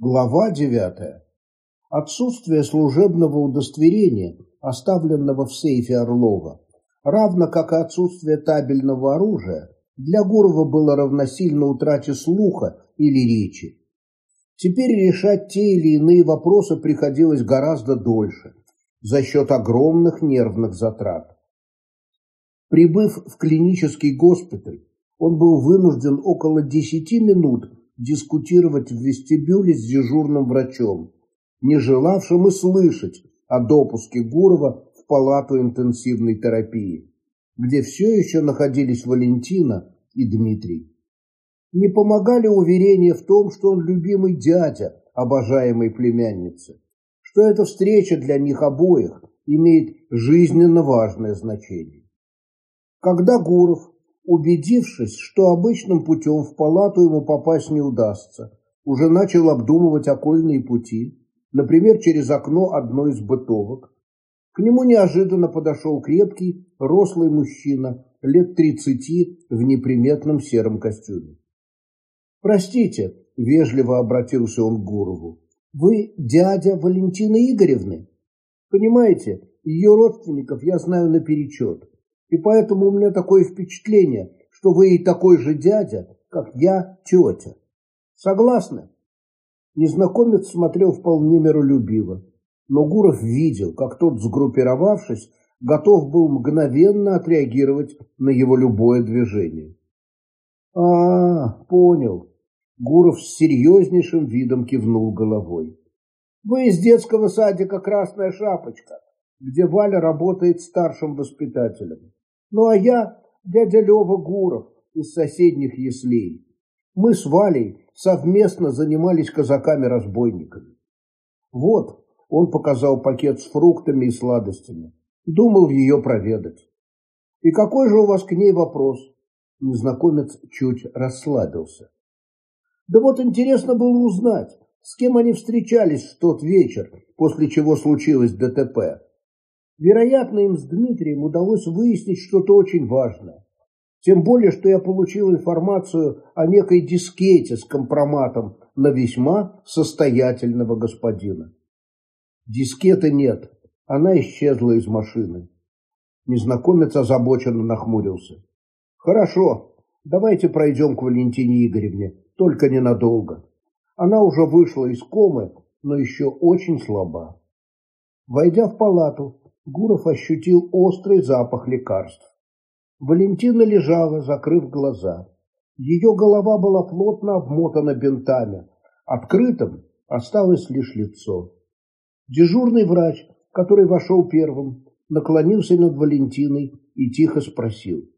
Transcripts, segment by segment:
Глава 9. Отсутствие служебного удостоверения, оставленного в сейфе Орлова, равно как и отсутствие табельного оружия, для Гурова было равносильно утрате слуха или речи. Теперь решать те или иные вопросы приходилось гораздо дольше, за счет огромных нервных затрат. Прибыв в клинический госпиталь, он был вынужден около 10 минут дискутировать в вестибюле с дежурным врачом, не желавшим и слышать о допуске Гурова в палату интенсивной терапии, где все еще находились Валентина и Дмитрий. Не помогали уверения в том, что он любимый дядя обожаемой племянницы, что эта встреча для них обоих имеет жизненно важное значение. Когда Гуров Убедившись, что обычным путем в палату ему попасть не удастся, уже начал обдумывать окольные пути, например, через окно одной из бытовок. К нему неожиданно подошел крепкий, рослый мужчина, лет тридцати, в неприметном сером костюме. «Простите», — вежливо обратился он к Гурову, — «вы дядя Валентины Игоревны? Понимаете, ее родственников я знаю наперечет. И поэтому у меня такое впечатление, что вы и такой же дядя, как я, тетя. Согласны? Незнакомец смотрел вполне миролюбиво, но Гуров видел, как тот, сгруппировавшись, готов был мгновенно отреагировать на его любое движение. «А, понял». Гуров с серьезнейшим видом кивнул головой. «Вы из детского садика «Красная шапочка», где Валя работает старшим воспитателем. Ну а я дядя Лева Гуров из соседних яслей. Мы с Валей совместно занимались казаками-разбойниками. Вот, он показал пакет с фруктами и сладостями. Думал ее проведать. И какой же у вас к ней вопрос? Незнакомец чуть расслабился. Да вот интересно было узнать, с кем они встречались в тот вечер, после чего случилось ДТП. Вероятно, им с Дмитрием удалось выяснить что-то очень важное. Тем более, что я получил информацию о некой дискете с компроматом на весьма состоятельного господина. Дискеты нет, она исчезла из машины. Незнакомец озабоченно нахмурился. Хорошо, давайте пройдем к Валентине Игоревне, только ненадолго. Она уже вышла из комы, но еще очень слаба. Войдя в палату, Гуров ощутил острый запах лекарств. Валентина лежала, закрыв глаза. Ее голова была плотно обмотана бинтами. Открытым осталось лишь лицо. Дежурный врач, который вошел первым, наклонился над Валентиной и тихо спросил.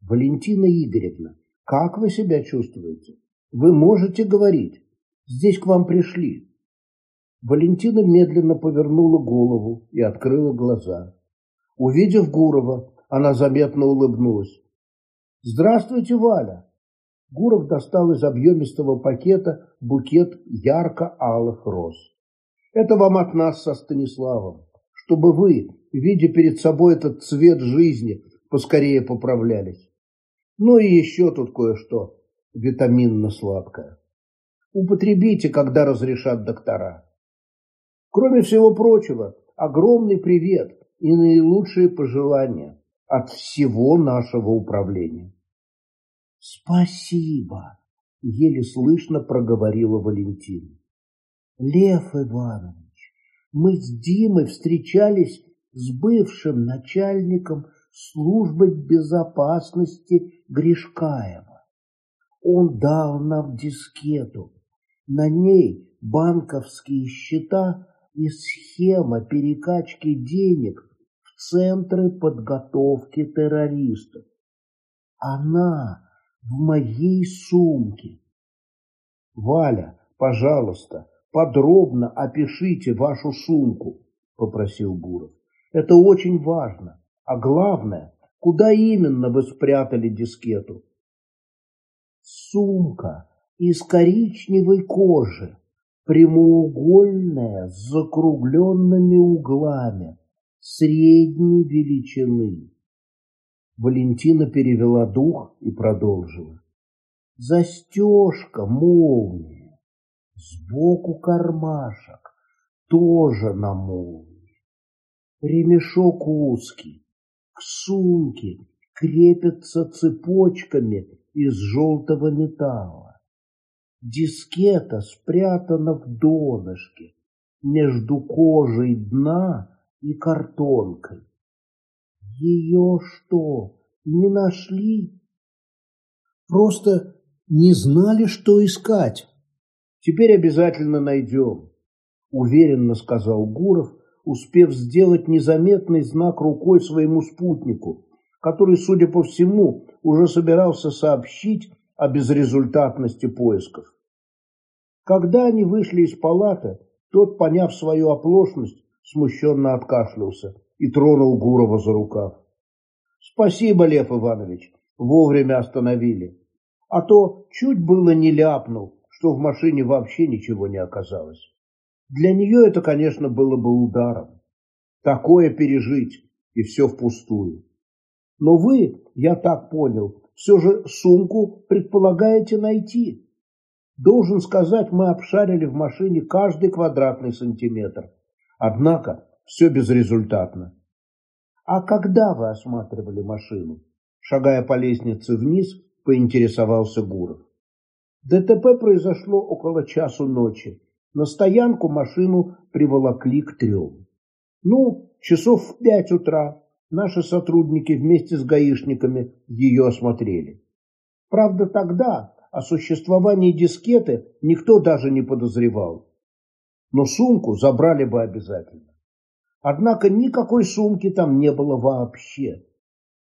«Валентина Игоревна, как вы себя чувствуете? Вы можете говорить? Здесь к вам пришли». Валентина медленно повернула голову и открыла глаза. Увидев Гурова, она заметно улыбнулась. «Здравствуйте, Валя!» Гуров достал из объемистого пакета букет ярко-алых роз. «Это вам от нас со Станиславом, чтобы вы, видя перед собой этот цвет жизни, поскорее поправлялись. Ну и еще тут кое-что витаминно-сладкое. Употребите, когда разрешат доктора. Кроме всего прочего, огромный привет и наилучшие пожелания от всего нашего управления. Спасибо, еле слышно проговорила Валентина. Лев Иванович, мы с Димой встречались с бывшим начальником службы безопасности Гришкаева. Он дал нам дискету. На ней банковские счета и схема перекачки денег в центры подготовки террористов. Она в моей сумке. Валя, пожалуйста, подробно опишите вашу сумку, попросил Буров. Это очень важно. А главное, куда именно вы спрятали дискету? Сумка из коричневой кожи, прямоугольная с закругленными углами средней величины. Валентина перевела дух и продолжила. Застежка молния, Сбоку кармашек, тоже на молнии. Ремешок узкий, к сумке крепятся цепочками из желтого металла. Дискета спрятана в донышке между кожей дна и картонкой. Ее что, не нашли? Просто не знали, что искать. Теперь обязательно найдем, уверенно сказал Гуров, успев сделать незаметный знак рукой своему спутнику, который, судя по всему, уже собирался сообщить о безрезультатности поисков. Когда они вышли из палаты, тот, поняв свою оплошность, смущенно откашлялся и тронул Гурова за рукав. «Спасибо, Лев Иванович, вовремя остановили. А то чуть было не ляпнул, что в машине вообще ничего не оказалось. Для нее это, конечно, было бы ударом. Такое пережить, и все впустую. Но вы, я так понял, все же сумку предполагаете найти. Должен сказать, мы обшарили в машине каждый квадратный сантиметр. Однако все безрезультатно. А когда вы осматривали машину? Шагая по лестнице вниз, поинтересовался Гуров. ДТП произошло около часу ночи. На стоянку машину приволокли к трем. Ну, часов в пять утра наши сотрудники вместе с гаишниками ее осмотрели. Правда, тогда о существовании дискеты никто даже не подозревал. Но сумку забрали бы обязательно. Однако никакой сумки там не было вообще.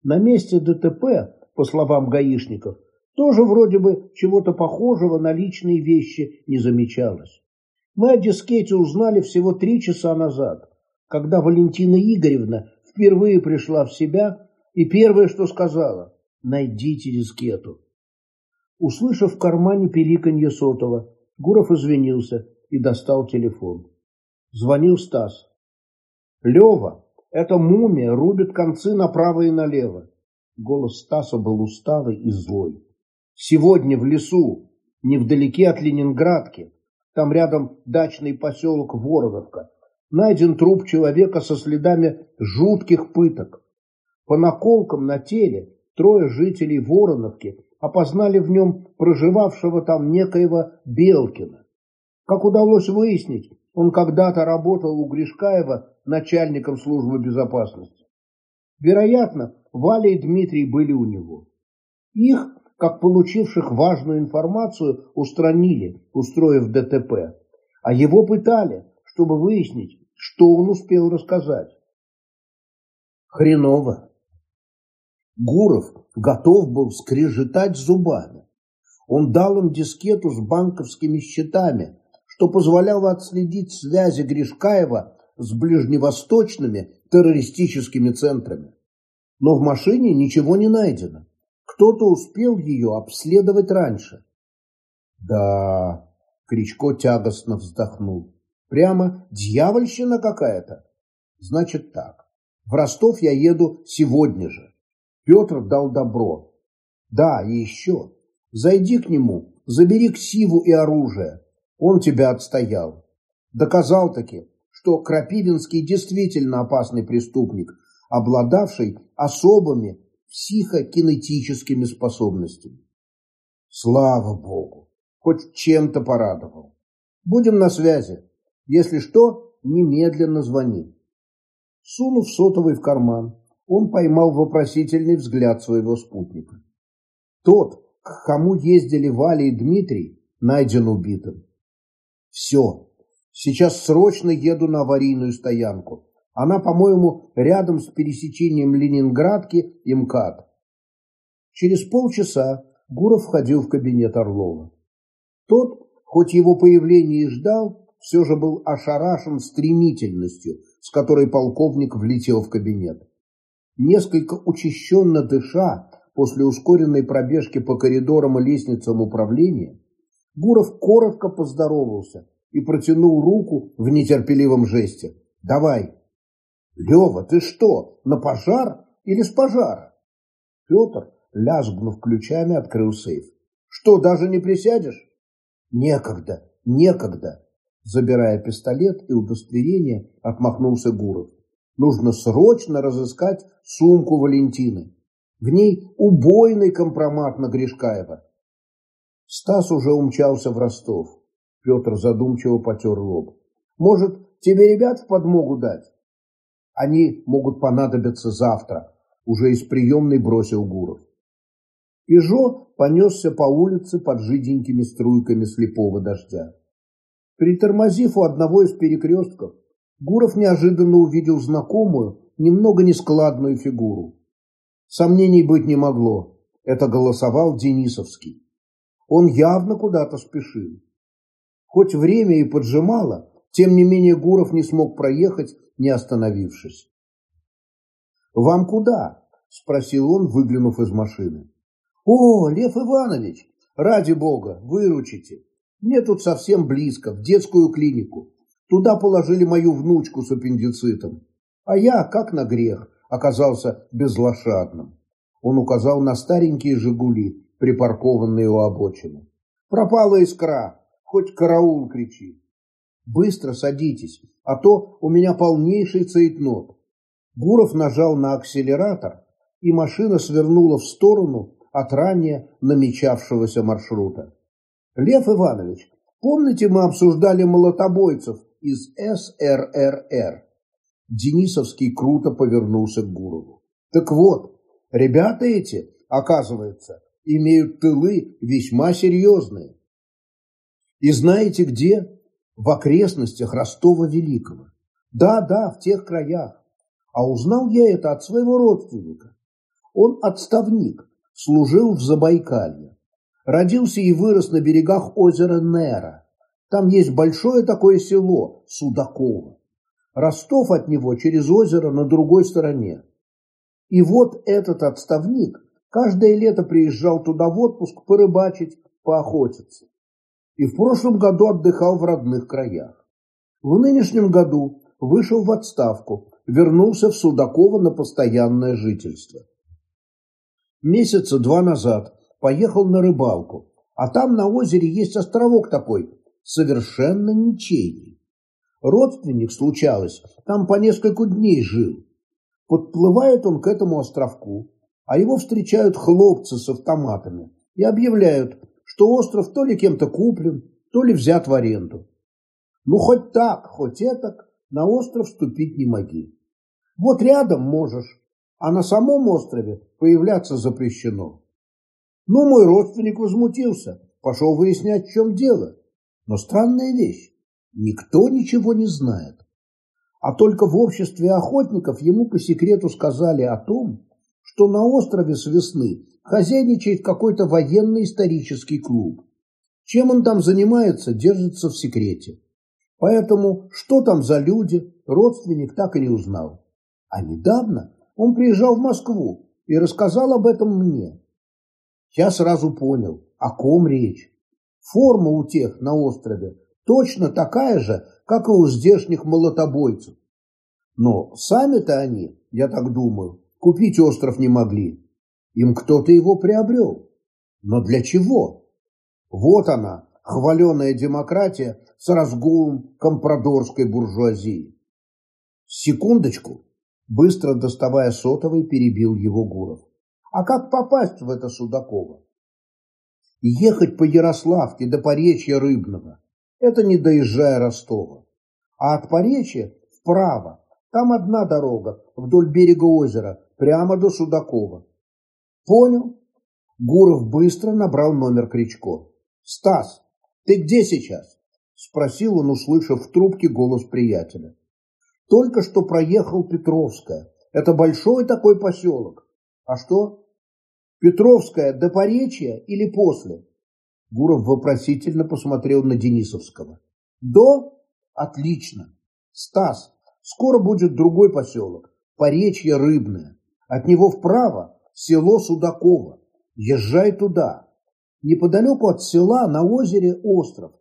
На месте ДТП, по словам гаишников, тоже вроде бы чего-то похожего на личные вещи не замечалось. Мы о дискете узнали всего три часа назад, когда Валентина Игоревна впервые пришла в себя и первое, что сказала – найдите дискету. Услышав в кармане пиликанье сотого, Гуров извинился и достал телефон. Звонил Стас. «Лева, эта мумия рубит концы направо и налево». Голос Стаса был усталый и злой. «Сегодня в лесу, невдалеке от Ленинградки, там рядом дачный поселок Вороновка, найден труп человека со следами жутких пыток. По наколкам на теле трое жителей Вороновки опознали в нем проживавшего там некоего Белкина. Как удалось выяснить, он когда-то работал у Гришкаева начальником службы безопасности. Вероятно, Валя и Дмитрий были у него. Их, как получивших важную информацию, устранили, устроив ДТП, а его пытали, чтобы выяснить, что он успел рассказать. Хреново. Гуров готов был скрежетать зубами. Он дал им дискету с банковскими счетами, что позволяло отследить связи Гришкаева с ближневосточными террористическими центрами. Но в машине ничего не найдено. Кто-то успел ее обследовать раньше. Да, Кричко тягостно вздохнул. Прямо дьявольщина какая-то. Значит так, в Ростов я еду сегодня же. Петр дал добро. Да, и еще. Зайди к нему, забери ксиву и оружие. Он тебя отстоял. Доказал таки, что Крапивинский действительно опасный преступник, обладавший особыми психокинетическими способностями. Слава Богу! Хоть чем-то порадовал. Будем на связи. Если что, немедленно звони. Сунув сотовый в карман, он поймал вопросительный взгляд своего спутника. Тот, к кому ездили Валя и Дмитрий, найден убитым. Все, сейчас срочно еду на аварийную стоянку. Она, по-моему, рядом с пересечением Ленинградки и МКАД. Через полчаса Гуров входил в кабинет Орлова. Тот, хоть его появление и ждал, все же был ошарашен стремительностью, с которой полковник влетел в кабинет. Несколько учащенно дыша после ускоренной пробежки по коридорам и лестницам управления, Гуров коротко поздоровался и протянул руку в нетерпеливом жесте. «Давай!» «Лева, ты что, на пожар или с пожара?» Петр, лязгнув ключами, открыл сейф. «Что, даже не присядешь?» «Некогда, Некогда. Забирая пистолет и удостоверение, отмахнулся Гуров. Нужно срочно разыскать сумку Валентины. В ней убойный компромат на Гришкаева. Стас уже умчался в Ростов. Петр задумчиво потер лоб. Может, тебе ребят в подмогу дать? Они могут понадобиться завтра, уже из приемной бросил Гуров. Ижо понесся по улице под жиденькими струйками слепого дождя. Притормозив у одного из перекрестков, Гуров неожиданно увидел знакомую, немного нескладную фигуру. Сомнений быть не могло. Это голосовал Денисовский. Он явно куда-то спешил. Хоть время и поджимало, тем не менее Гуров не смог проехать, не остановившись. «Вам куда?» – спросил он, выглянув из машины. «О, Лев Иванович, ради бога, выручите. Мне тут совсем близко, в детскую клинику. Туда положили мою внучку с аппендицитом. А я, как на грех, оказался безлошадным. Он указал на старенькие «Жигули», припаркованные у обочины. «Пропала искра, хоть караул кричи. Быстро садитесь, а то у меня полнейший цейтнот». Гуров нажал на акселератор, и машина свернула в сторону от ранее намечавшегося маршрута. «Лев Иванович, помните, мы обсуждали молотобойцев из СРРР?» Денисовский круто повернулся к Гурову. Так вот, ребята эти, оказывается, имеют тылы весьма серьезные. И знаете где? В окрестностях Ростова-Великого. Да, да, в тех краях. А узнал я это от своего родственника. Он отставник, служил в Забайкалье. Родился и вырос на берегах озера Нера. Там есть большое такое село Судаково. Ростов от него через озеро на другой стороне. И вот этот отставник каждое лето приезжал туда в отпуск порыбачить, поохотиться. И в прошлом году отдыхал в родных краях. В нынешнем году вышел в отставку, вернулся в Судаково на постоянное жительство. Месяца два назад поехал на рыбалку, а там на озере есть островок такой, совершенно ничейный. Родственник, случалось, там по несколько дней жил. Подплывает он к этому островку, а его встречают хлопцы с автоматами и объявляют, что остров то ли кем-то куплен, то ли взят в аренду. Ну, хоть так, хоть этак, на остров вступить не моги. Вот рядом можешь, а на самом острове появляться запрещено. Ну, мой родственник возмутился, пошел выяснять, в чем дело. Но странная вещь. Никто ничего не знает. А только в обществе охотников ему по секрету сказали о том, что на острове с весны хозяйничает какой-то военно-исторический клуб. Чем он там занимается, держится в секрете. Поэтому что там за люди, родственник так и не узнал. А недавно он приезжал в Москву и рассказал об этом мне. Я сразу понял, о ком речь. Форма у тех на острове точно такая же, как и у здешних молотобойцев. Но сами-то они, я так думаю, купить остров не могли. Им кто-то его приобрел. Но для чего? Вот она, хваленая демократия с разгулом компрадорской буржуазии. Секундочку, быстро доставая сотовый, перебил его Гуров. А как попасть в это Судаково? Ехать по Ярославке до Поречья Рыбного – это не доезжая Ростова. А от Поречья вправо. Там одна дорога вдоль берега озера, прямо до Судакова. Понял? Гуров быстро набрал номер Кричко. «Стас, ты где сейчас?» Спросил он, услышав в трубке голос приятеля. «Только что проехал Петровская. Это большой такой поселок. А что?» «Петровская до Поречья или после?» Гуров вопросительно посмотрел на Денисовского. «До? Отлично. Стас, скоро будет другой поселок, Поречье Рыбное. От него вправо село Судаково. Езжай туда. Неподалеку от села на озере остров.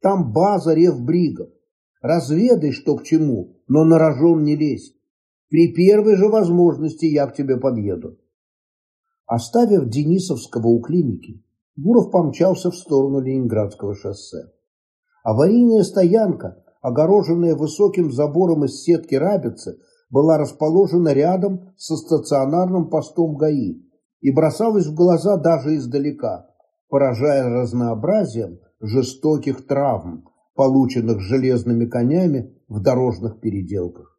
Там база ревбригов. Разведай, что к чему, но на рожон не лезь. При первой же возможности я к тебе подъеду». Оставив Денисовского у клиники, Гуров помчался в сторону Ленинградского шоссе. Аварийная стоянка, огороженная высоким забором из сетки рабицы, была расположена рядом со стационарным постом ГАИ и бросалась в глаза даже издалека, поражая разнообразием жестоких травм, полученных железными конями в дорожных переделках.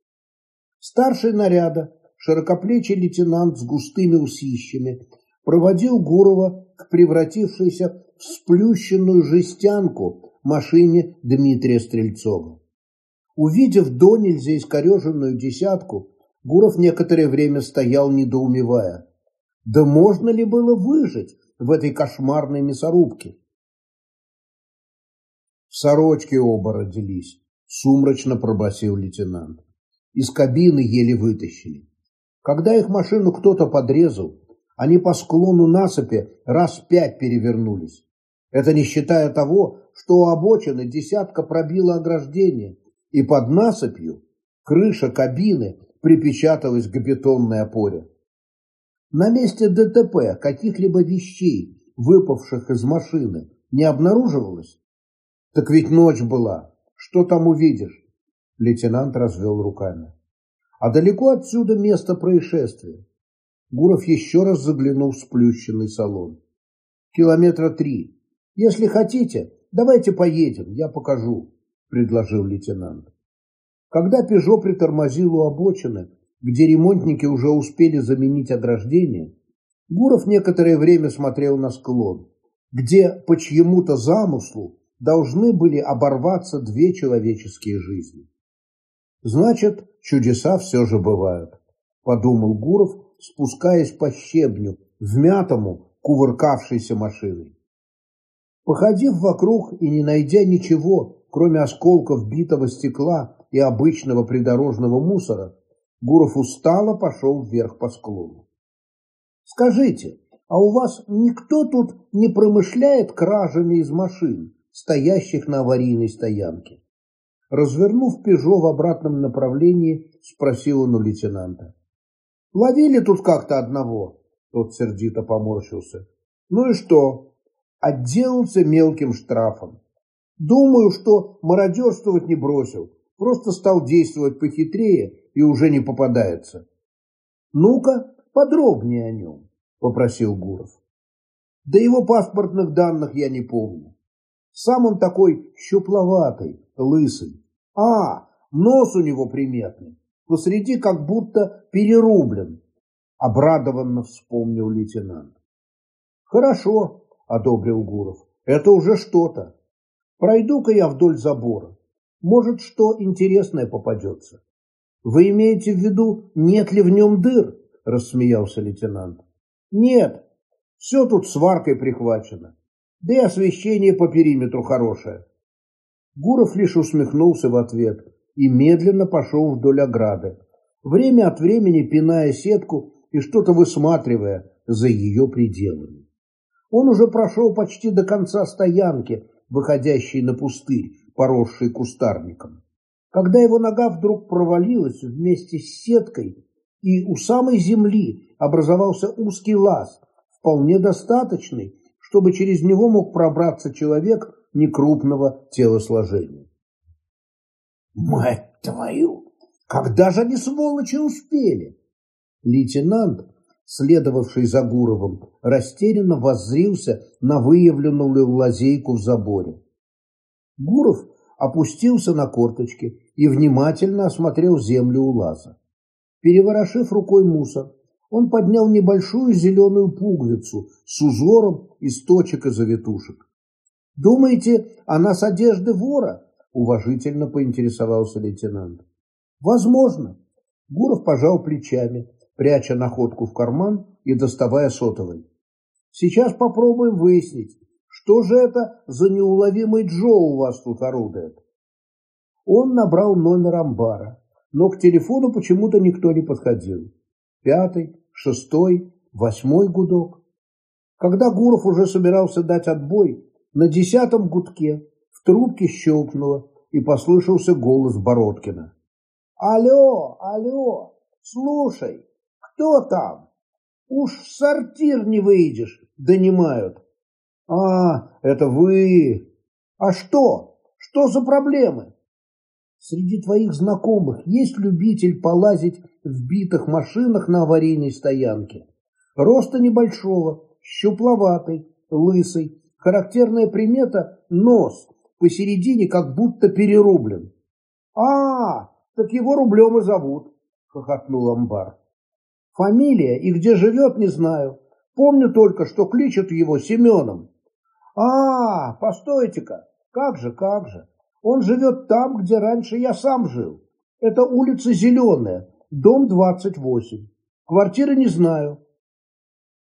Старший наряда, широкоплечий лейтенант с густыми усищами, проводил Гурова к превратившейся в сплющенную жестянку машине Дмитрия Стрельцова. Увидев до нельзя искореженную десятку, Гуров некоторое время стоял, недоумевая. Да можно ли было выжить в этой кошмарной мясорубке? В сорочке оба родились, сумрачно пробасил лейтенант. Из кабины еле вытащили. Когда их машину кто-то подрезал, они по склону насыпи раз пять перевернулись. Это не считая того, что у обочины десятка пробила ограждение, и под насыпью крыша кабины припечаталась к бетонной опоре. На месте ДТП каких-либо вещей, выпавших из машины, не обнаруживалось? Так ведь ночь была. Что там увидишь? Лейтенант развел руками. А далеко отсюда место происшествия. Гуров еще раз заглянул в сплющенный салон. Километра три. Если хотите, давайте поедем, я покажу, предложил лейтенант. Когда Пежо притормозил у обочины, где ремонтники уже успели заменить ограждение, Гуров некоторое время смотрел на склон, где по чьему-то замыслу должны были оборваться две человеческие жизни. Значит, чудеса все же бывают, подумал Гуров, спускаясь по щебню, вмятому, кувыркавшейся машиной. Походив вокруг и не найдя ничего, кроме осколков битого стекла и обычного придорожного мусора, Гуров устало пошел вверх по склону. «Скажите, а у вас никто тут не промышляет кражами из машин, стоящих на аварийной стоянке?» Развернув «Пежо» в обратном направлении, спросил он у лейтенанта. «Ловили тут как-то одного?» Тот сердито поморщился. «Ну и что?» Отделался мелким штрафом. «Думаю, что мародерствовать не бросил, просто стал действовать похитрее и уже не попадается. Ну-ка, подробнее о нем, попросил Гуров. Да его паспортных данных я не помню. Сам он такой щупловатый, лысый. А, нос у него приметный, посреди как будто перерублен. Обрадованно вспомнил лейтенант. Хорошо, одобрил Гуров. Это уже что-то. Пройду-ка я вдоль забора. Может, что интересное попадется. Вы имеете в виду, нет ли в нем дыр? Рассмеялся лейтенант. Нет, все тут сваркой прихвачено. Да и освещение по периметру хорошее. Гуров лишь усмехнулся в ответ и медленно пошел вдоль ограды, время от времени пиная сетку и что-то высматривая за ее пределами. Он уже прошел почти до конца стоянки, выходящей на пустырь, поросший кустарником когда его нога вдруг провалилась вместе с сеткой, и у самой земли образовался узкий лаз, вполне достаточный, чтобы через него мог пробраться человек некрупного телосложения. «Мать твою! Когда же они, сволочи, успели?» Лейтенант, следовавший за Гуровым, растерянно воззрился на выявленную лазейку в заборе. Гуров опустился на корточки и внимательно осмотрел землю у лаза. Переворошив рукой мусор, он поднял небольшую зеленую пуговицу с узором из точек и завитушек. «Думаете, она с одежды вора?» – уважительно поинтересовался лейтенант. «Возможно». Гуров пожал плечами, пряча находку в карман и доставая сотовый. «Сейчас попробуем выяснить, что же это за неуловимый Джо у вас тут орудует? Он набрал номер амбара, но к телефону почему-то никто не подходил. Пятый, шестой, восьмой гудок. Когда Гуров уже собирался дать отбой, на десятом гудке в трубке щелкнуло и послышался голос Бородкина. «Алло, алло, слушай, кто там? Уж в сортир не выйдешь, донимают. «А, это вы! А что? Что за проблемы? Среди твоих знакомых есть любитель полазить в битых машинах на аварийной стоянке? Роста небольшого, щупловатый, лысый. Характерная примета – нос, посередине как будто перерублен. «А, так его рублем и зовут», – хохотнул Амбар. «Фамилия и где живет, не знаю. Помню только, что кличут его Семеном». «А, постойте-ка, как же, как же. Он живет там, где раньше я сам жил. Это улица Зеленая, дом 28. Квартиры не знаю».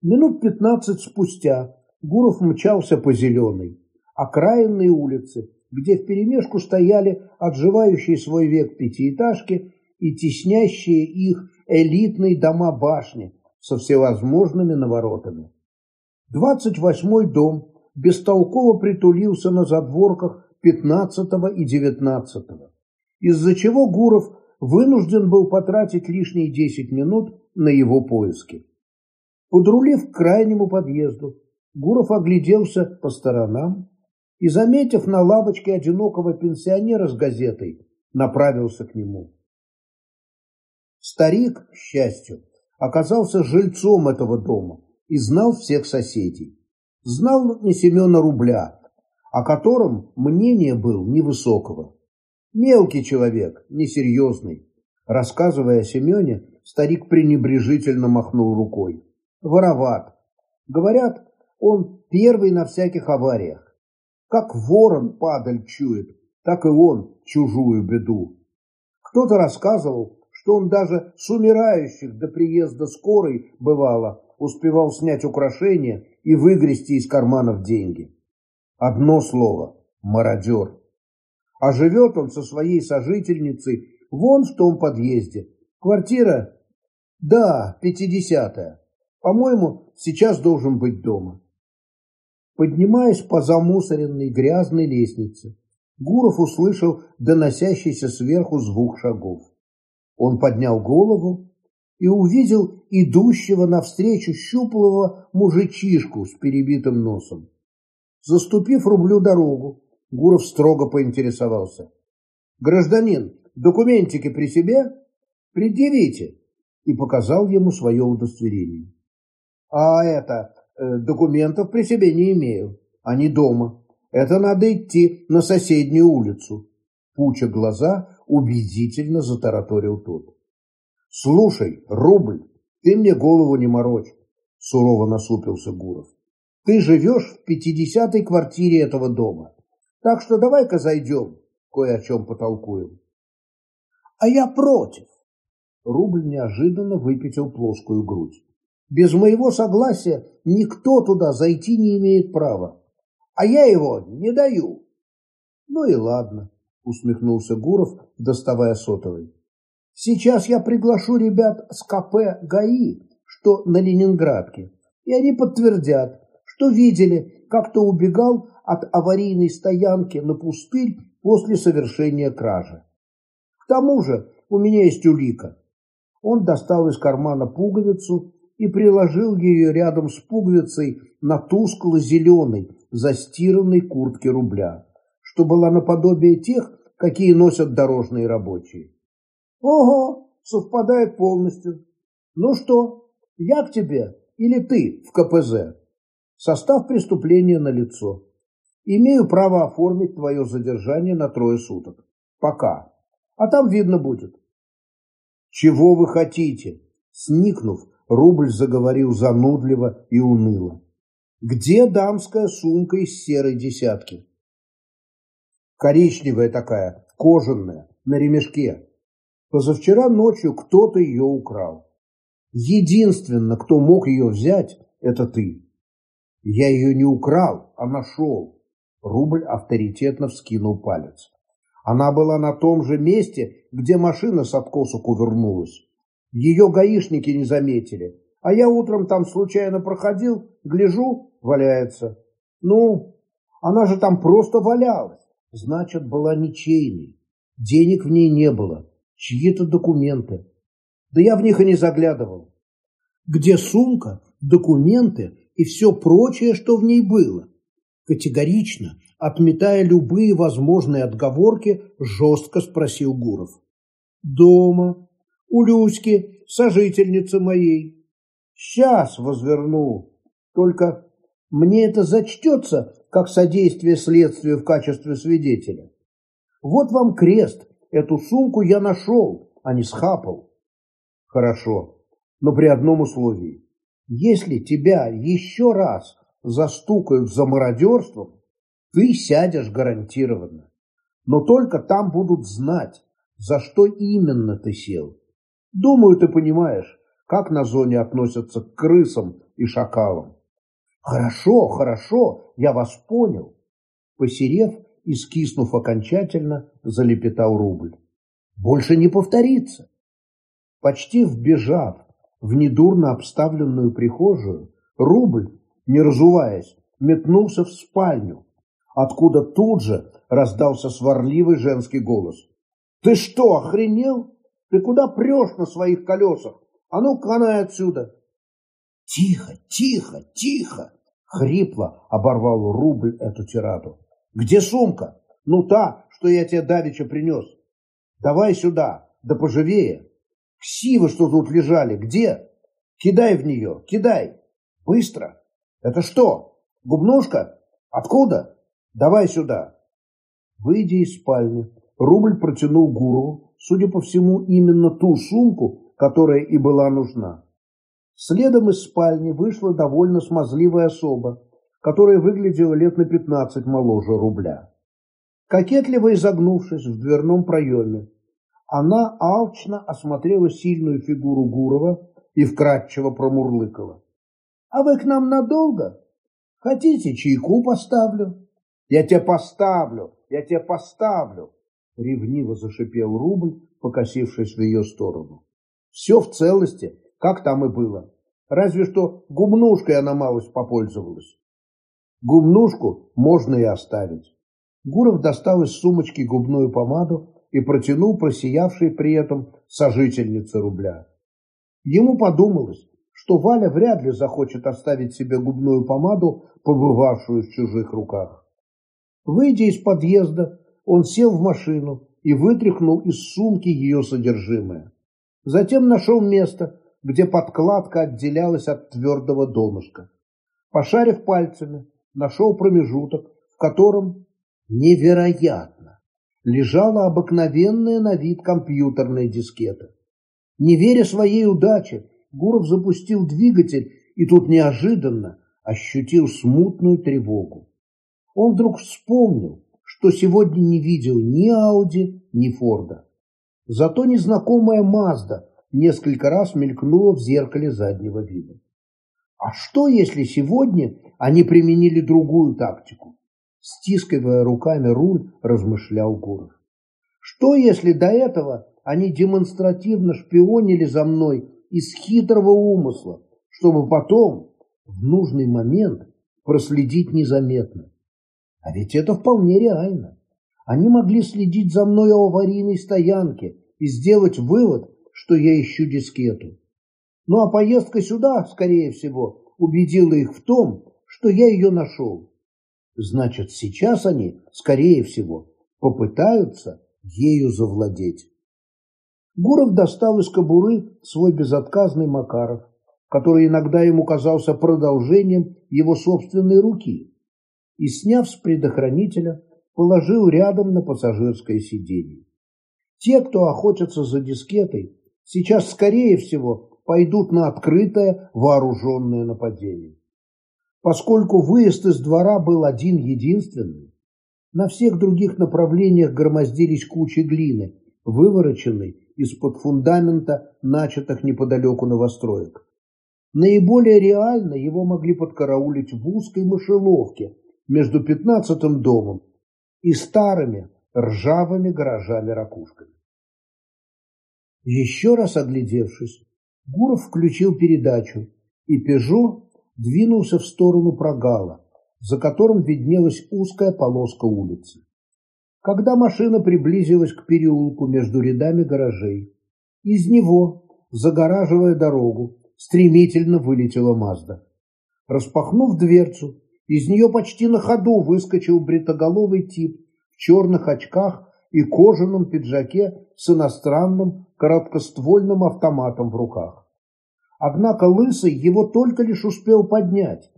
Минут пятнадцать спустя Гуров мчался по Зеленой. Окраинные улицы, где вперемешку стояли отживающие свой век пятиэтажки и теснящие их элитные дома-башни со всевозможными наворотами. Двадцать восьмой дом бестолково притулился на задворках пятнадцатого и девятнадцатого, из-за чего Гуров вынужден был потратить лишние десять минут на его поиски. Подрулив к крайнему подъезду, Гуров огляделся по сторонам и, заметив на лавочке одинокого пенсионера с газетой, направился к нему. Старик, к счастью, оказался жильцом этого дома и знал всех соседей. Знал не Семена Рубля, о котором мнение был невысокого. Мелкий человек, несерьезный. Рассказывая о Семене, старик пренебрежительно махнул рукой. Вороват. Говорят, он первый на всяких авариях. Как ворон падаль чует, так и он чужую беду. Кто-то рассказывал, что он даже с умирающих до приезда скорой, бывало, успевал снять украшения и выгрести из карманов деньги. Одно слово – мародер. А живет он со своей сожительницей вон в том подъезде. Квартира? Да, пятидесятая. По-моему, сейчас должен быть дома. Поднимаясь по замусоренной грязной лестнице, Гуров услышал доносящийся сверху звук шагов. Он поднял голову и увидел идущего навстречу щуплого мужичишку с перебитым носом. Заступив рублю дорогу, Гуров строго поинтересовался. «Гражданин, документики при себе? Предъявите!» и показал ему свое удостоверение. «А это, Э, документов при себе не имею. Они дома. Это надо идти на соседнюю улицу. Пуча глаза убедительно затараторил тот. Слушай, рубль, ты мне голову не морочь, сурово насупился Гуров. Ты живешь в пятидесятой квартире этого дома. Так что давай-ка зайдем, кое о чем потолкуем. А я против. Рубль неожиданно выпятил плоскую грудь. Без моего согласия никто туда зайти не имеет права. А я его не даю. Ну и ладно, усмехнулся Гуров, доставая сотовый. Сейчас я приглашу ребят с КП ГАИ, что на Ленинградке, и они подтвердят, что видели, как то убегал от аварийной стоянки на пустырь после совершения кражи. К тому же у меня есть улика. Он достал из кармана пуговицу и приложил ее рядом с пуговицей на тускло-зеленой, застиранной куртке рубля, что была наподобие тех, какие носят дорожные рабочие. Ого, совпадает полностью. Ну что, я к тебе или ты в КПЗ? Состав преступления на лицо. Имею право оформить твое задержание на трое суток. Пока. А там видно будет. Чего вы хотите? Сникнув, Рубль заговорил занудливо и уныло. «Где дамская сумка из серой десятки?» «Коричневая такая, кожаная, на ремешке. Позавчера ночью кто-то ее украл. Единственно, кто мог ее взять, это ты. Я ее не украл, а нашел». Рубль авторитетно вскинул палец. Она была на том же месте, где машина с откосу кувырнулась. Ее гаишники не заметили. А я утром там случайно проходил, гляжу, валяется. Ну, она же там просто валялась. Значит, была ничейной. Денег в ней не было. Чьи-то документы. Да я в них и не заглядывал. Где сумка, документы и все прочее, что в ней было? Категорично, отметая любые возможные отговорки, жестко спросил Гуров. «Дома, у Люськи, сожительницы моей. Сейчас возверну. Только мне это зачтется, как содействие следствию в качестве свидетеля. Вот вам крест, эту сумку я нашел, а не схапал. Хорошо, но при одном условии. Если тебя еще раз застукают за мародерством, ты сядешь гарантированно. Но только там будут знать, за что именно ты сел. Думаю, ты понимаешь, как на зоне относятся к крысам и шакалам. Хорошо, хорошо, я вас понял. Посерев и скиснув окончательно, залепетал рубль. Больше не повторится. Почти вбежав в недурно обставленную прихожую, рубль не разуваясь, метнулся в спальню, откуда тут же раздался сварливый женский голос. «Ты что, охренел? Ты куда прешь на своих колесах? А ну, канай отсюда!» «Тихо, тихо, тихо!» — хрипло оборвал рубль эту тираду. «Где сумка? Ну, та, что я тебе давеча принес. Давай сюда, да поживее. Ксивы, что тут лежали, где? Кидай в нее, кидай! Быстро!» Это что? Губнушка? Откуда? Давай сюда. Выйдя из спальни, Рубль протянул Гурову, судя по всему, именно ту сумку, которая и была нужна. Следом из спальни вышла довольно смазливая особа, которая выглядела лет на пятнадцать моложе рубля. Кокетливо изогнувшись в дверном проеме, она алчно осмотрела сильную фигуру Гурова и вкратчиво промурлыкала. А вы к нам надолго? Хотите, чайку поставлю? Я тебе поставлю, я тебе поставлю. Ревниво зашипел рубль, покосившись в ее сторону. Все в целости, как там и было. Разве что губнушкой она малость попользовалась. Губнушку можно и оставить. Гуров достал из сумочки губную помаду и протянул просиявшей при этом сожительнице рубля. Ему подумалось, что Валя вряд ли захочет оставить себе губную помаду, побывавшую в чужих руках. Выйдя из подъезда, он сел в машину и вытряхнул из сумки ее содержимое. Затем нашел место, где подкладка отделялась от твердого донышка. Пошарив пальцами, нашел промежуток, в котором невероятно лежала обыкновенная на вид компьютерная дискета. Не веря своей удаче, Гуров запустил двигатель и тут неожиданно ощутил смутную тревогу. Он вдруг вспомнил, что сегодня не видел ни Ауди, ни Форда. Зато незнакомая Мазда несколько раз мелькнула в зеркале заднего вида. А что, если сегодня они применили другую тактику? Стискивая руками руль, размышлял Гуров. Что, если до этого они демонстративно шпионили за мной из хитрого умысла, чтобы потом, в нужный момент, проследить незаметно. А ведь это вполне реально. Они могли следить за мной у аварийной стоянке и сделать вывод, что я ищу дискету. Ну а поездка сюда, скорее всего, убедила их в том, что я ее нашел. Значит, сейчас они, скорее всего, попытаются ею завладеть. Гуров достал из кобуры свой безотказный Макаров, который иногда ему казался продолжением его собственной руки, и, сняв с предохранителя, положил рядом на пассажирское сиденье. Те, кто охотятся за дискетой, сейчас, скорее всего, пойдут на открытое вооруженное нападение. Поскольку выезд из двора был один-единственный, на всех других направлениях громоздились кучи глины, вывороченной из-под фундамента начатых неподалеку новостроек. Наиболее реально его могли подкараулить в узкой мышеловке между пятнадцатым домом и старыми ржавыми гаражами-ракушками. Еще раз оглядевшись, Гуров включил передачу, и «Пежо» двинулся в сторону прогала, за которым виднелась узкая полоска улицы. Когда машина приблизилась к переулку между рядами гаражей, из него, загораживая дорогу, стремительно вылетела Мазда. Распахнув дверцу из нее почти на ходу выскочил бритоголовый тип в черных очках и кожаном пиджаке с иностранным короткоствольным автоматом в руках. Однако Лысый его только лишь успел поднять.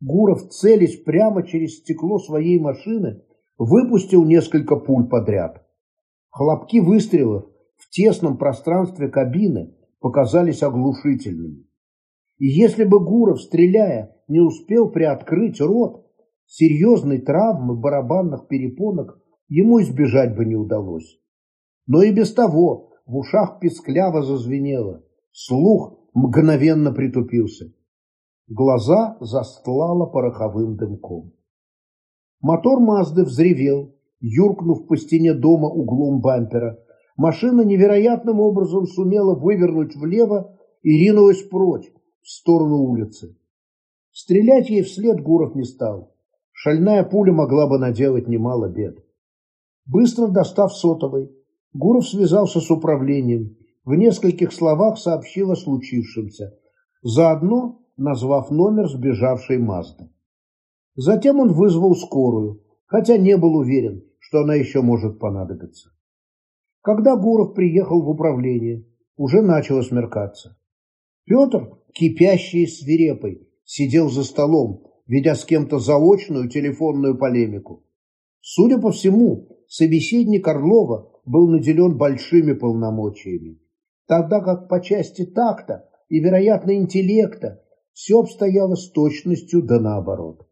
Гуров, целясь прямо через стекло своей машины, выпустил несколько пуль подряд. Хлопки выстрелов в тесном пространстве кабины показались оглушительными. И если бы Гуров, стреляя, не успел приоткрыть рот, серьезной травмы барабанных перепонок ему избежать бы не удалось. Но и без того в ушах пескляво зазвенело, слух мгновенно притупился. Глаза застлало пороховым дымком. Мотор Мазды взревел, юркнув по стене дома углом бампера. Машина невероятным образом сумела вывернуть влево и ринулась прочь, в сторону улицы. Стрелять ей вслед Гуров не стал. Шальная пуля могла бы наделать немало бед. Быстро достав сотовый, Гуров связался с управлением, в нескольких словах сообщил о случившемся, заодно назвав номер сбежавшей Мазды. Затем он вызвал скорую, хотя не был уверен, что она еще может понадобиться. Когда Гуров приехал в управление, уже начало смеркаться. Петр, кипящий и свирепый, сидел за столом, ведя с кем-то заочную телефонную полемику. Судя по всему, собеседник Орлова был наделен большими полномочиями, тогда как по части такта и, вероятно, интеллекта все обстояло с точностью да наоборот.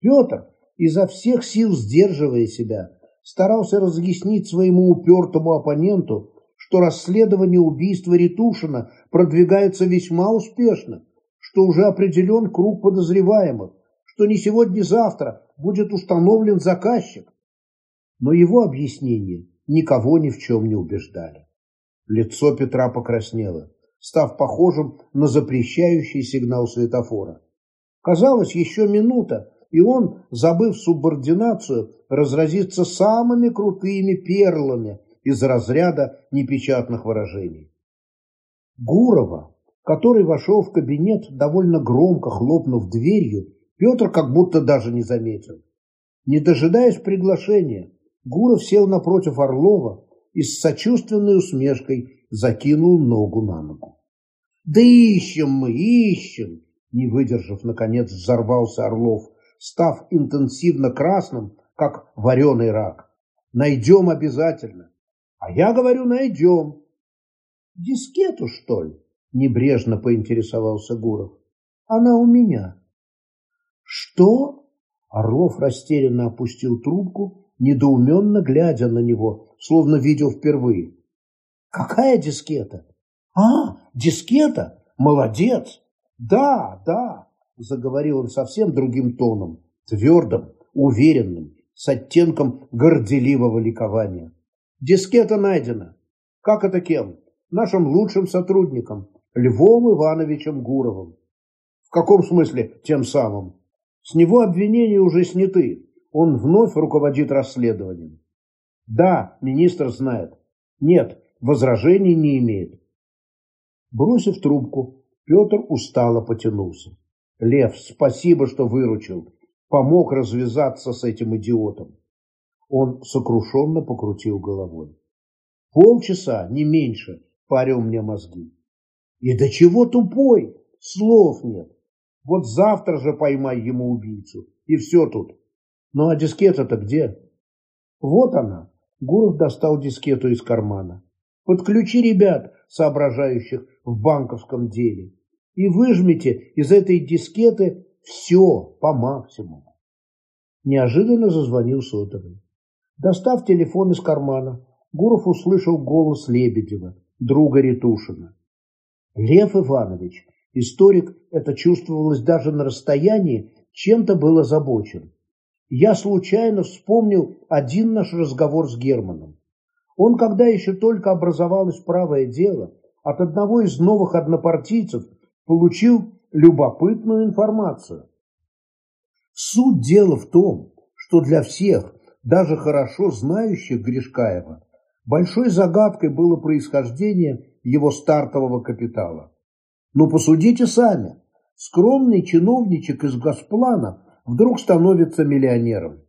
Петр, изо всех сил сдерживая себя, старался разъяснить своему упертому оппоненту, что расследование убийства Ретушина продвигается весьма успешно, что уже определен круг подозреваемых, что не сегодня-завтра будет установлен заказчик. Но его объяснения никого ни в чем не убеждали. Лицо Петра покраснело, став похожим на запрещающий сигнал светофора. Казалось, еще минута, и он, забыв субординацию, разразится самыми крутыми перлами из разряда непечатных выражений. Гурова, который вошел в кабинет, довольно громко хлопнув дверью, Петр как будто даже не заметил. Не дожидаясь приглашения, Гуров сел напротив Орлова и с сочувственной усмешкой закинул ногу на ногу. «Да ищем мы, ищем!» Не выдержав, наконец, взорвался Орлов, став интенсивно красным, как вареный рак. «Найдем обязательно!» «А я говорю, найдем!» «Дискету, что ли?» – небрежно поинтересовался Гуров. «Она у меня». «Что?» Орлов растерянно опустил трубку, недоуменно глядя на него, словно видел впервые. «Какая дискета?» «А, дискета? Молодец!» «Да, да!» – заговорил он совсем другим тоном, твердым, уверенным, с оттенком горделивого ликования. «Дискета найдена. Как это кем? Нашим лучшим сотрудником, Львом Ивановичем Гуровым. В каком смысле тем самым? С него обвинения уже сняты. Он вновь руководит расследованием. Да, министр знает. Нет, возражений не имеет. Бросив трубку, Петр устало потянулся. Лев, спасибо, что выручил. Помог развязаться с этим идиотом. Он сокрушенно покрутил головой. Полчаса, не меньше, парил мне мозги. И до чего тупой? Слов нет. Вот завтра же поймай ему убийцу. И все тут. Ну а дискета-то где? Вот она. Гуров достал дискету из кармана. Подключи ребят, соображающих в банковском деле. И выжмите из этой дискеты все по максимуму. Неожиданно зазвонил сотовый. Достав телефон из кармана, Гуров услышал голос Лебедева, друга Ретушина. Лев Иванович, историк, это чувствовалось даже на расстоянии, чем-то был озабочен. Я случайно вспомнил один наш разговор с Германом. Он, когда еще только образовалось правое дело, от одного из новых однопартийцев получил любопытную информацию. Суть дела в том, что для всех, даже хорошо знающих Гришкаева, большой загадкой было происхождение его стартового капитала. Но посудите сами, скромный чиновничек из Госплана вдруг становится миллионером.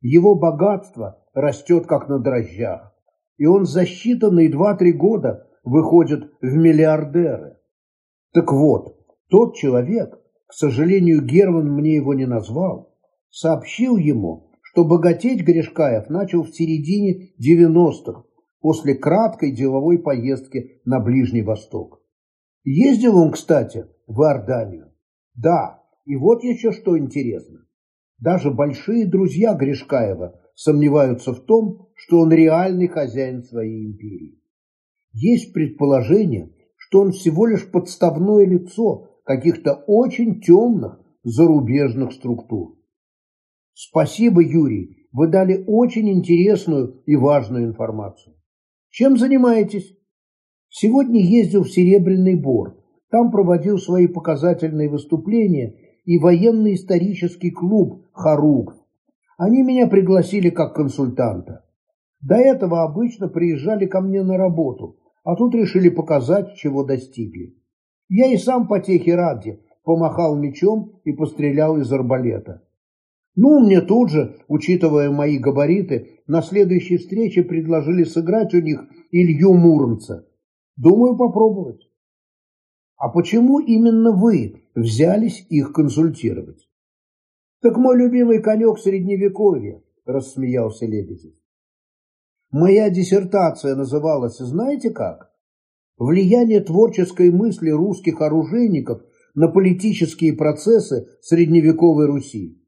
Его богатство растет как на дрожжах, и он за считанные 2-3 года выходит в миллиардеры. Так вот, тот человек, к сожалению, Герман мне его не назвал, сообщил ему, что богатеть Гришкаев начал в середине 90-х, после краткой деловой поездки на Ближний Восток. Ездил он, кстати, в Иорданию. Да, и вот еще что интересно. Даже большие друзья Гришкаева сомневаются в том, что он реальный хозяин своей империи. Есть предположение, что он всего лишь подставное лицо каких-то очень темных зарубежных структур. Спасибо, Юрий, вы дали очень интересную и важную информацию. Чем занимаетесь? Сегодня ездил в Серебряный Бор. Там проводил свои показательные выступления и военно-исторический клуб «Харуг». Они меня пригласили как консультанта. До этого обычно приезжали ко мне на работу, а тут решили показать, чего достигли. Я и сам потехи ради помахал мечом и пострелял из арбалета. Ну, мне тут же, учитывая мои габариты, на следующей встрече предложили сыграть у них Илью Муромца. Думаю попробовать. А почему именно вы взялись их консультировать? Так мой любимый конек средневековья, рассмеялся Лебедев. Моя диссертация называлась, знаете как? Влияние творческой мысли русских оружейников на политические процессы средневековой Руси.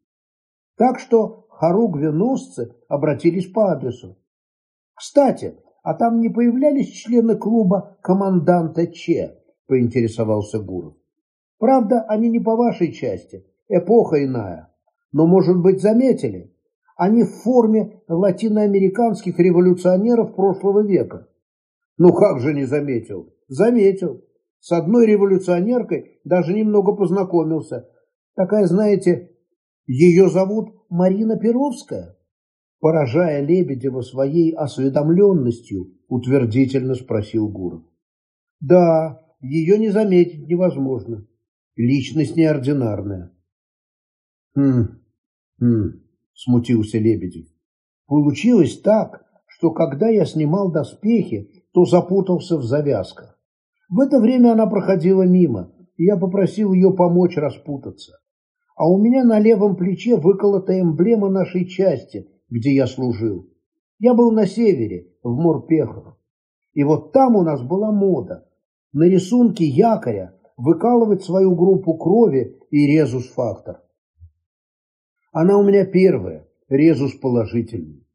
Так что хоругвеносцы обратились по адресу. Кстати, а там не появлялись члены клуба команданта Че, поинтересовался Гуров. Правда, они не по вашей части, эпоха иная. Но, может быть, заметили? Они в форме латиноамериканских революционеров прошлого века. Ну как же не заметил? Заметил. С одной революционеркой даже немного познакомился. Такая, знаете, ее зовут Марина Перовская? Поражая Лебедева своей осведомленностью, утвердительно спросил Гуров. Да, ее не заметить невозможно. Личность неординарная. Хм, хм, смутился Лебедев. Получилось так, что когда я снимал доспехи, то запутался в завязках. В это время она проходила мимо, и я попросил ее помочь распутаться а у меня на левом плече выколота эмблема нашей части, где я служил. Я был на севере, в Морпехах. И вот там у нас была мода на рисунке якоря выкалывать свою группу крови и резус-фактор. Она у меня первая, резус положительный.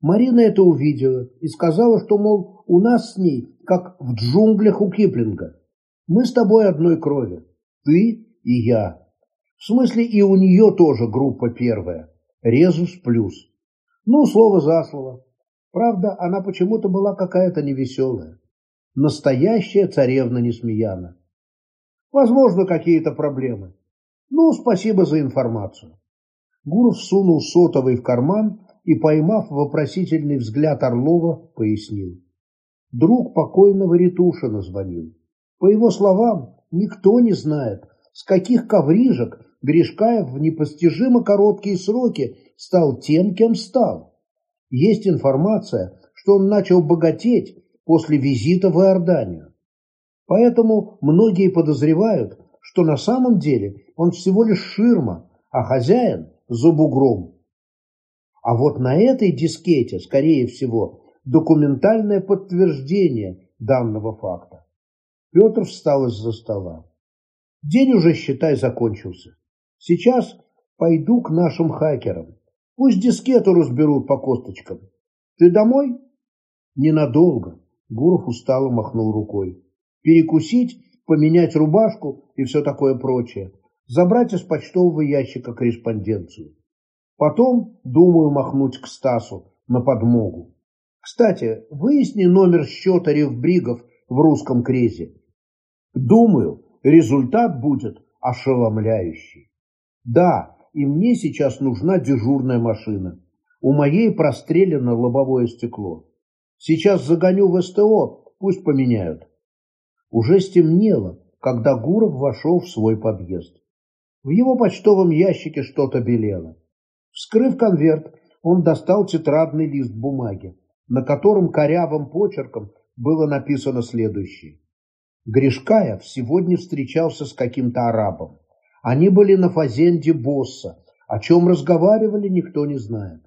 Марина это увидела и сказала, что, мол, у нас с ней, как в джунглях у Киплинга. Мы с тобой одной крови, ты и я. В смысле и у нее тоже группа первая. Резус плюс. Ну, слово за слово. Правда, она почему-то была какая-то невеселая. Настоящая царевна Несмеяна. Возможно, какие-то проблемы. Ну, спасибо за информацию. Гуров сунул сотовый в карман и, поймав вопросительный взгляд Орлова, пояснил. Друг покойного Ретушина звонил. По его словам, никто не знает, с каких коврижек Гришкаев в непостижимо короткие сроки стал тем, кем стал. Есть информация, что он начал богатеть после визита в Иорданию. Поэтому многие подозревают, что на самом деле он всего лишь ширма, а хозяин за бугром. А вот на этой дискете, скорее всего, документальное подтверждение данного факта. Петр встал из-за стола. День уже, считай, закончился. Сейчас пойду к нашим хакерам. Пусть дискету разберут по косточкам. Ты домой? Ненадолго. Гуров устало махнул рукой. Перекусить, поменять рубашку и все такое прочее. Забрать из почтового ящика корреспонденцию. Потом, думаю, махнуть к Стасу на подмогу. Кстати, выясни номер счета ревбригов в русском крезе. Думаю, результат будет ошеломляющий. Да, и мне сейчас нужна дежурная машина. У моей прострелено лобовое стекло. Сейчас загоню в СТО, пусть поменяют. Уже стемнело, когда Гуров вошел в свой подъезд. В его почтовом ящике что-то белело. Вскрыв конверт, он достал тетрадный лист бумаги, на котором корявым почерком было написано следующее. Гришкаев сегодня встречался с каким-то арабом. Они были на фазенде босса. О чем разговаривали, никто не знает.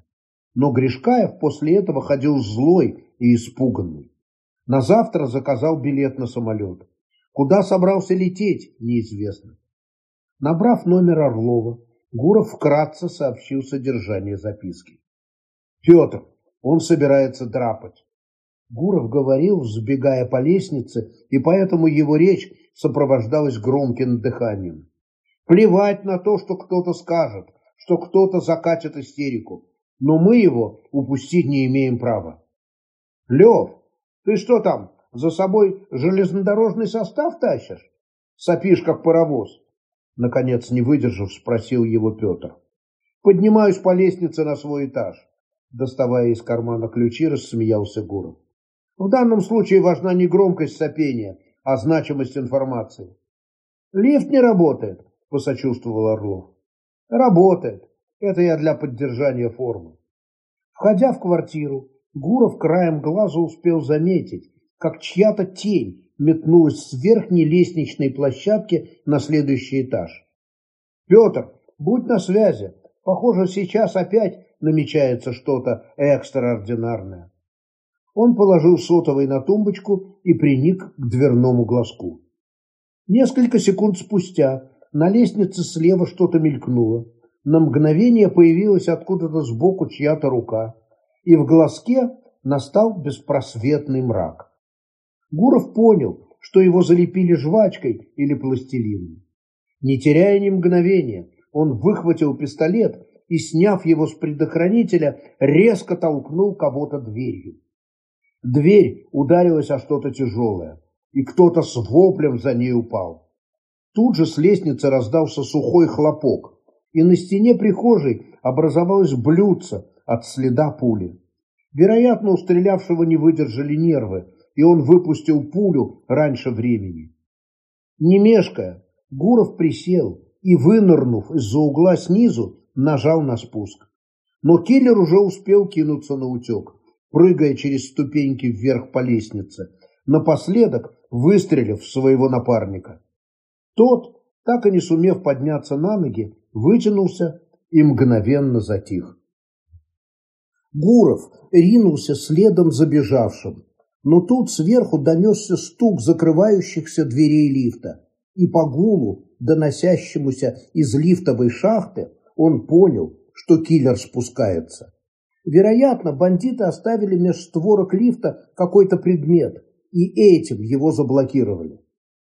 Но Гришкаев после этого ходил злой и испуганный. На завтра заказал билет на самолет. Куда собрался лететь, неизвестно. Набрав номер Орлова, Гуров вкратце сообщил содержание записки. «Петр, он собирается драпать». Гуров говорил, взбегая по лестнице, и поэтому его речь сопровождалась громким дыханием. Плевать на то, что кто-то скажет, что кто-то закатит истерику, но мы его упустить не имеем права. Лев, ты что там, за собой железнодорожный состав тащишь? Сопишь, как паровоз. Наконец, не выдержав, спросил его Петр. Поднимаюсь по лестнице на свой этаж. Доставая из кармана ключи, рассмеялся Гуров. В данном случае важна не громкость сопения, а значимость информации. Лифт не работает, посочувствовал Орлов. Работает. Это я для поддержания формы. Входя в квартиру, Гуров краем глаза успел заметить, как чья-то тень метнулась с верхней лестничной площадки на следующий этаж. «Петр, будь на связи. Похоже, сейчас опять намечается что-то экстраординарное». Он положил сотовый на тумбочку и приник к дверному глазку. Несколько секунд спустя на лестнице слева что-то мелькнуло. На мгновение появилась откуда-то сбоку чья-то рука, и в глазке настал беспросветный мрак. Гуров понял, что его залепили жвачкой или пластилином. Не теряя ни мгновения, он выхватил пистолет и, сняв его с предохранителя, резко толкнул кого-то дверью. Дверь ударилась о что-то тяжелое, и кто-то с воплем за ней упал. Тут же с лестницы раздался сухой хлопок, и на стене прихожей образовалось блюдце от следа пули. Вероятно, у стрелявшего не выдержали нервы, и он выпустил пулю раньше времени. Не мешкая, Гуров присел и, вынырнув из-за угла снизу, нажал на спуск. Но киллер уже успел кинуться на утек, прыгая через ступеньки вверх по лестнице, напоследок выстрелив в своего напарника. Тот, так и не сумев подняться на ноги, вытянулся и мгновенно затих. Гуров ринулся следом за бежавшим, но тут сверху донесся стук закрывающихся дверей лифта, и по гулу, доносящемуся из лифтовой шахты, он понял, что киллер спускается. Вероятно, бандиты оставили меж створок лифта какой-то предмет, и этим его заблокировали.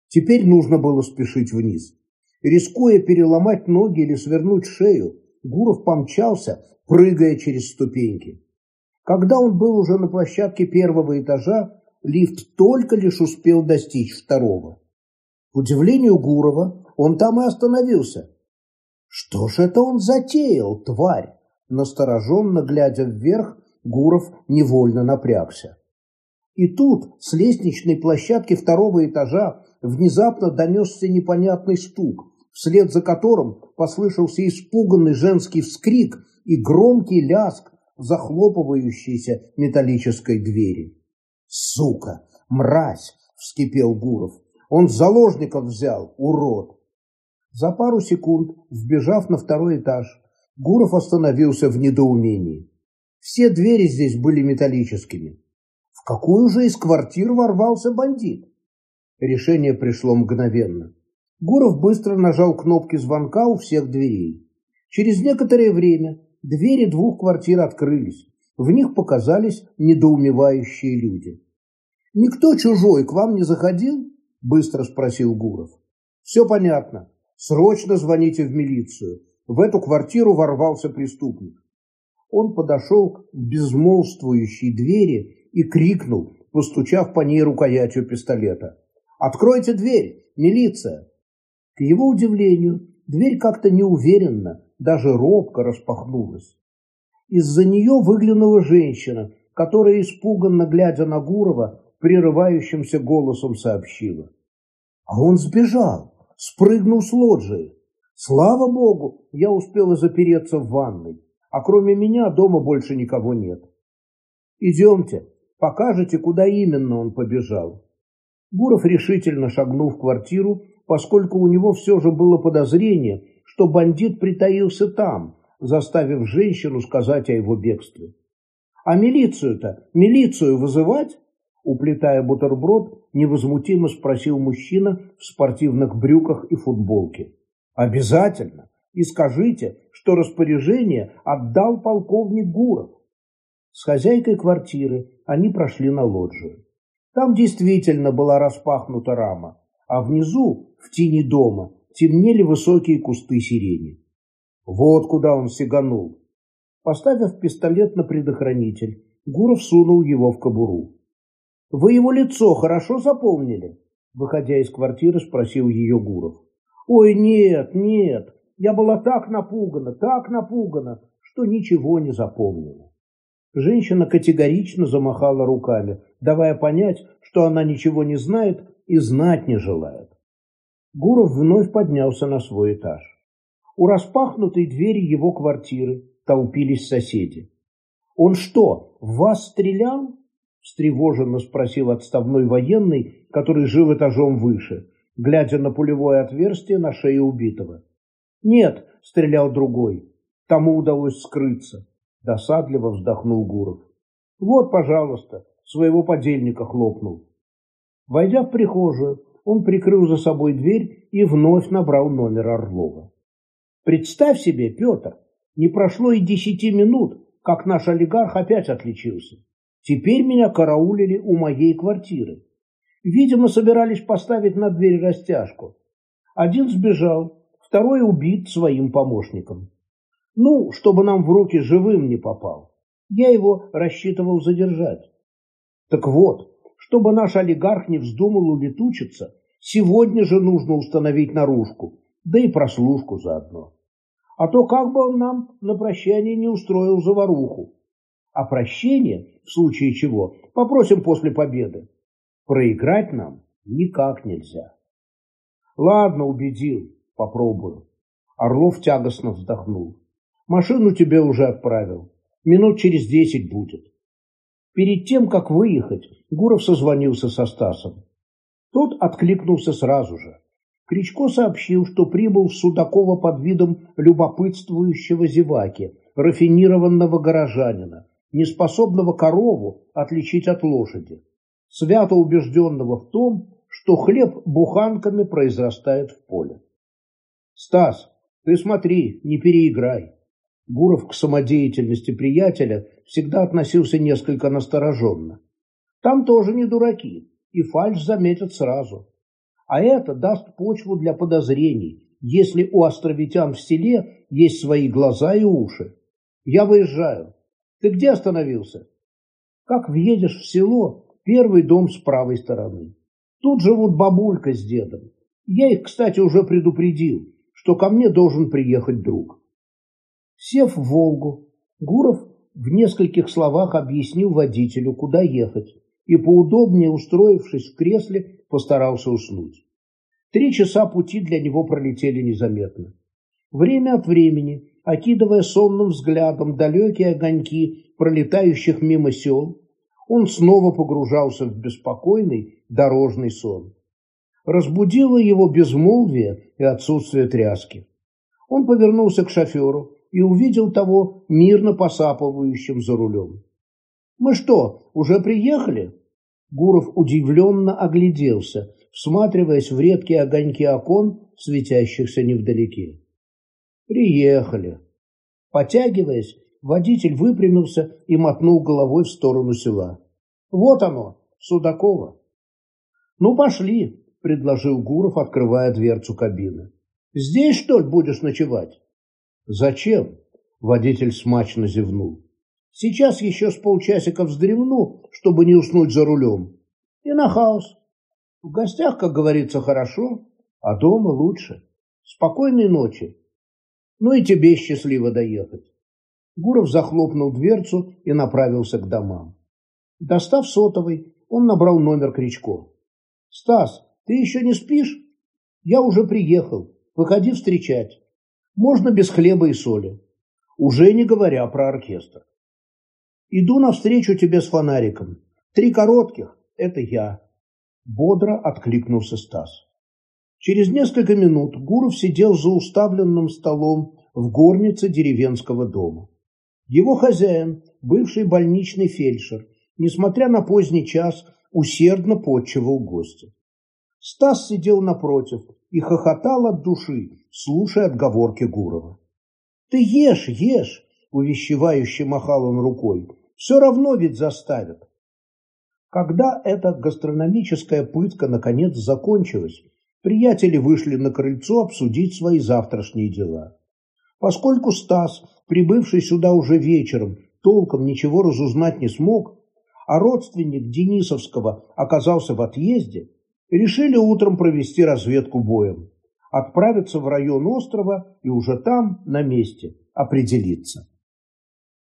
Теперь нужно было спешить вниз. Рискуя переломать ноги или свернуть шею, Гуров помчался, прыгая через ступеньки. Когда он был уже на площадке первого этажа, лифт только лишь успел достичь второго. К удивлению Гурова, он там и остановился. Что ж это он затеял, тварь? Настороженно глядя вверх, Гуров невольно напрягся. И тут с лестничной площадки второго этажа внезапно донесся непонятный стук, вслед за которым послышался испуганный женский вскрик и громкий ляск захлопывающейся металлической двери. «Сука! Мразь!» – вскипел Гуров. «Он заложников взял, урод!» За пару секунд, сбежав на второй этаж, Гуров остановился в недоумении. Все двери здесь были металлическими. В какую же из квартир ворвался бандит? Решение пришло мгновенно. Гуров быстро нажал кнопки звонка у всех дверей. Через некоторое время двери двух квартир открылись. В них показались недоумевающие люди. «Никто чужой к вам не заходил?» – быстро спросил Гуров. «Все понятно. Срочно звоните в милицию. В эту квартиру ворвался преступник». Он подошел к безмолвствующей двери и крикнул, постучав по ней рукоятью пистолета. «Откройте дверь! Милиция!» К его удивлению, дверь как-то неуверенно, даже робко распахнулась. Из-за нее выглянула женщина, которая, испуганно глядя на Гурова, прерывающимся голосом сообщила. А он сбежал, спрыгнул с лоджии. Слава богу, я успела запереться в ванной, а кроме меня дома больше никого нет. Идемте, покажете, куда именно он побежал. Гуров решительно шагнул в квартиру, поскольку у него все же было подозрение, что бандит притаился там, заставив женщину сказать о его бегстве. А милицию-то, милицию вызывать? Уплетая бутерброд, невозмутимо спросил мужчина в спортивных брюках и футболке. Обязательно. И скажите, что распоряжение отдал полковник Гуров. С хозяйкой квартиры они прошли на лоджию. Там действительно была распахнута рама, а внизу, в тени дома, темнели высокие кусты сирени. Вот куда он сиганул. Поставив пистолет на предохранитель, Гуров сунул его в кобуру. «Вы его лицо хорошо запомнили?» Выходя из квартиры, спросил ее Гуров. «Ой, нет, нет, я была так напугана, так напугана, что ничего не запомнила». Женщина категорично замахала руками, давая понять, что она ничего не знает и знать не желает. Гуров вновь поднялся на свой этаж. У распахнутой двери его квартиры толпились соседи. «Он что, в вас стрелял?» – встревоженно спросил отставной военный, который жил этажом выше, глядя на пулевое отверстие на шее убитого. «Нет», – стрелял другой, – тому удалось скрыться. Досадливо вздохнул Гуров. Вот, пожалуйста, своего подельника хлопнул. Войдя в прихожую, он прикрыл за собой дверь и вновь набрал номер Орлова. Представь себе, Петр, не прошло и десяти минут, как наш олигарх опять отличился. Теперь меня караулили у моей квартиры. Видимо, собирались поставить на дверь растяжку. Один сбежал, второй убит своим помощником. Ну, чтобы нам в руки живым не попал. Я его рассчитывал задержать. Так вот, чтобы наш олигарх не вздумал улетучиться, сегодня же нужно установить наружку, да и прослушку заодно. А то как бы он нам на прощание не устроил заваруху. А прощение, в случае чего, попросим после победы. Проиграть нам никак нельзя. Ладно, убедил, попробую. Орлов тягостно вздохнул. Машину тебе уже отправил. Минут через десять будет. Перед тем, как выехать, Гуров созвонился со Стасом. Тот откликнулся сразу же. Кричко сообщил, что прибыл в Судаково под видом любопытствующего зеваки, рафинированного горожанина, неспособного корову отличить от лошади, свято убежденного в том, что хлеб буханками произрастает в поле. «Стас, ты смотри, не переиграй. Гуров к самодеятельности приятеля всегда относился несколько настороженно. Там тоже не дураки, и фальш заметят сразу. А это даст почву для подозрений, если у островитян в селе есть свои глаза и уши. Я выезжаю. Ты где остановился? Как въедешь в село, первый дом с правой стороны. Тут живут бабулька с дедом. Я их, кстати, уже предупредил, что ко мне должен приехать друг. Сев в «Волгу», Гуров в нескольких словах объяснил водителю, куда ехать, и поудобнее устроившись в кресле, постарался уснуть. Три часа пути для него пролетели незаметно. Время от времени, окидывая сонным взглядом далекие огоньки пролетающих мимо сел, он снова погружался в беспокойный дорожный сон. Разбудило его безмолвие и отсутствие тряски. Он повернулся к шоферу, и увидел того мирно посапывающим за рулем. «Мы что, уже приехали?» Гуров удивленно огляделся, всматриваясь в редкие огоньки окон, светящихся невдалеке. «Приехали». Потягиваясь, водитель выпрямился и мотнул головой в сторону села. «Вот оно, Судаково». «Ну, пошли», — предложил Гуров, открывая дверцу кабины. «Здесь, что ли, будешь ночевать?» «Зачем?» – водитель смачно зевнул. «Сейчас еще с полчасика вздремну, чтобы не уснуть за рулем. И на хаос. В гостях, как говорится, хорошо, а дома лучше. Спокойной ночи. Ну и тебе счастливо доехать». Гуров захлопнул дверцу и направился к домам. Достав сотовый, он набрал номер Кричко. «Стас, ты еще не спишь? Я уже приехал. Выходи встречать». Можно без хлеба и соли, уже не говоря про оркестр. Иду навстречу тебе с фонариком. Три коротких – это я. Бодро откликнулся Стас. Через несколько минут Гуров сидел за уставленным столом в горнице деревенского дома. Его хозяин, бывший больничный фельдшер, несмотря на поздний час, усердно подчивал гостя. Стас сидел напротив и хохотал от души, слушая отговорки Гурова. «Ты ешь, ешь!» – увещевающе махал он рукой. «Все равно ведь заставят!» Когда эта гастрономическая пытка наконец закончилась, приятели вышли на крыльцо обсудить свои завтрашние дела. Поскольку Стас, прибывший сюда уже вечером, толком ничего разузнать не смог, а родственник Денисовского оказался в отъезде, решили утром провести разведку боем, отправиться в район острова и уже там, на месте, определиться.